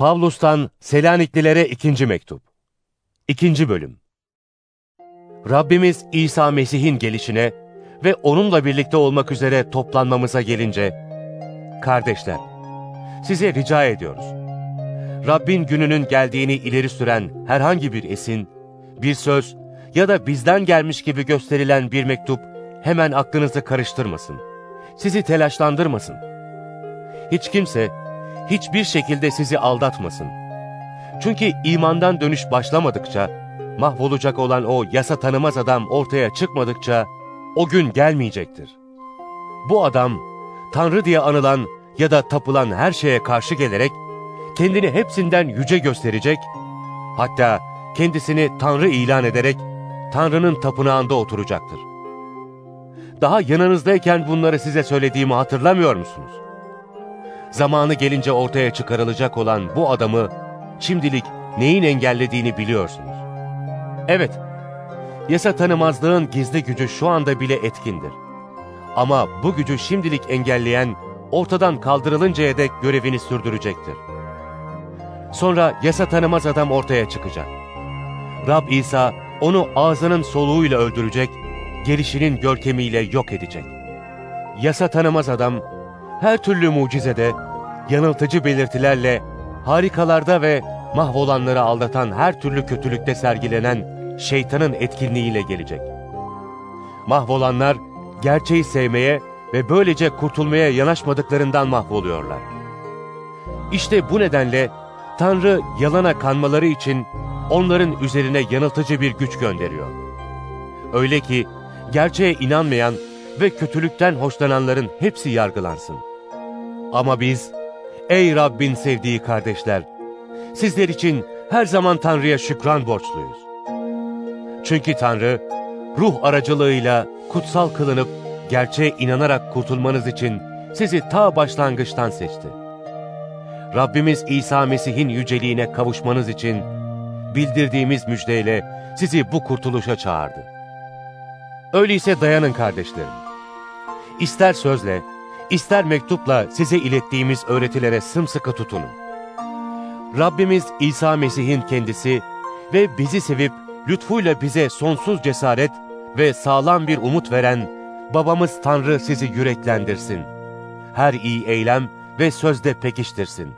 Pavlus'tan Selaniklilere ikinci mektup. İkinci bölüm. Rabbimiz İsa Mesih'in gelişine ve onunla birlikte olmak üzere toplanmamıza gelince, kardeşler, size rica ediyoruz. Rabbin gününün geldiğini ileri süren herhangi bir esin, bir söz ya da bizden gelmiş gibi gösterilen bir mektup hemen aklınızı karıştırmasın. Sizi telaşlandırmasın. Hiç kimse, hiçbir şekilde sizi aldatmasın. Çünkü imandan dönüş başlamadıkça, mahvolacak olan o yasa tanımaz adam ortaya çıkmadıkça, o gün gelmeyecektir. Bu adam, Tanrı diye anılan ya da tapılan her şeye karşı gelerek, kendini hepsinden yüce gösterecek, hatta kendisini Tanrı ilan ederek, Tanrı'nın tapınağında oturacaktır. Daha yanınızdayken bunları size söylediğimi hatırlamıyor musunuz? Zamanı gelince ortaya çıkarılacak olan bu adamı şimdilik neyin engellediğini biliyorsunuz. Evet, yasa tanımazlığın gizli gücü şu anda bile etkindir. Ama bu gücü şimdilik engelleyen ortadan kaldırılıncaya dek görevini sürdürecektir. Sonra yasa tanımaz adam ortaya çıkacak. Rab İsa onu ağzının soluğuyla öldürecek, gelişinin görkemiyle yok edecek. Yasa tanımaz adam, her türlü mucizede, yanıltıcı belirtilerle, harikalarda ve mahvolanları aldatan her türlü kötülükte sergilenen şeytanın etkinliğiyle gelecek. Mahvolanlar, gerçeği sevmeye ve böylece kurtulmaya yanaşmadıklarından mahvoluyorlar. İşte bu nedenle Tanrı yalana kanmaları için onların üzerine yanıltıcı bir güç gönderiyor. Öyle ki gerçeğe inanmayan ve kötülükten hoşlananların hepsi yargılansın. Ama biz, ey Rabbin sevdiği kardeşler, sizler için her zaman Tanrı'ya şükran borçluyuz. Çünkü Tanrı, ruh aracılığıyla kutsal kılınıp gerçeğe inanarak kurtulmanız için sizi ta başlangıçtan seçti. Rabbimiz İsa Mesih'in yüceliğine kavuşmanız için bildirdiğimiz müjdeyle sizi bu kurtuluşa çağırdı. Öyleyse dayanın kardeşlerim. İster sözle, ister mektupla size ilettiğimiz öğretilere sımsıkı tutunun. Rabbimiz İsa Mesih'in kendisi ve bizi sevip lütfuyla bize sonsuz cesaret ve sağlam bir umut veren babamız Tanrı sizi yüreklendirsin. Her iyi eylem ve sözde pekiştirsin.